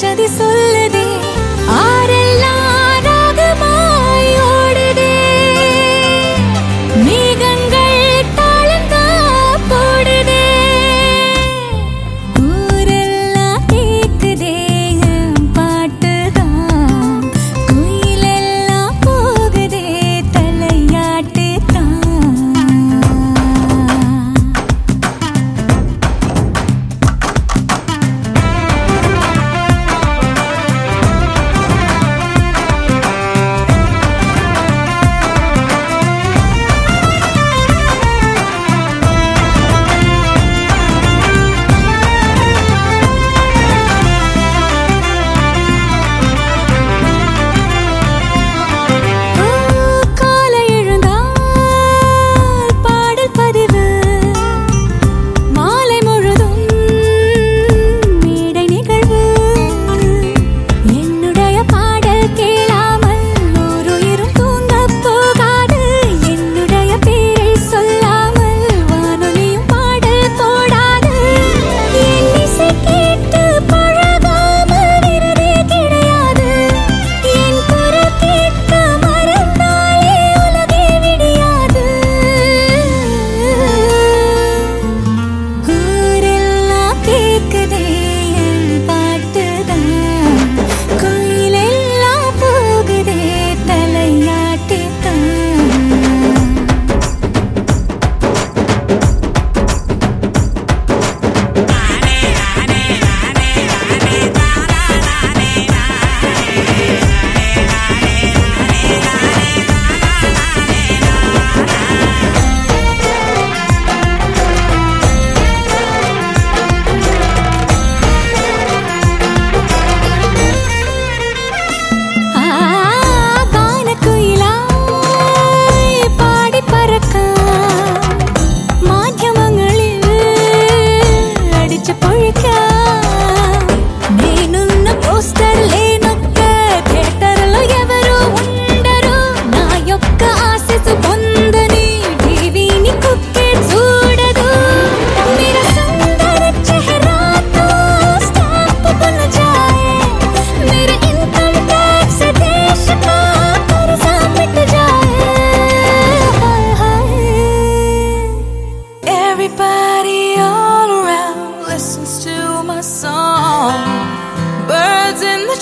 jadi solledim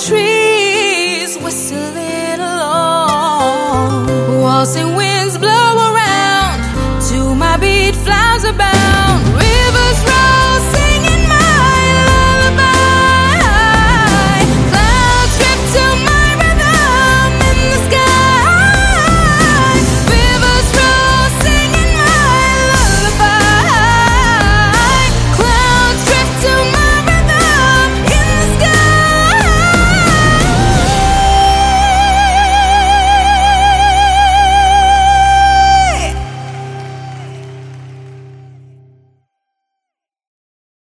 trees whistling along, waltzing with.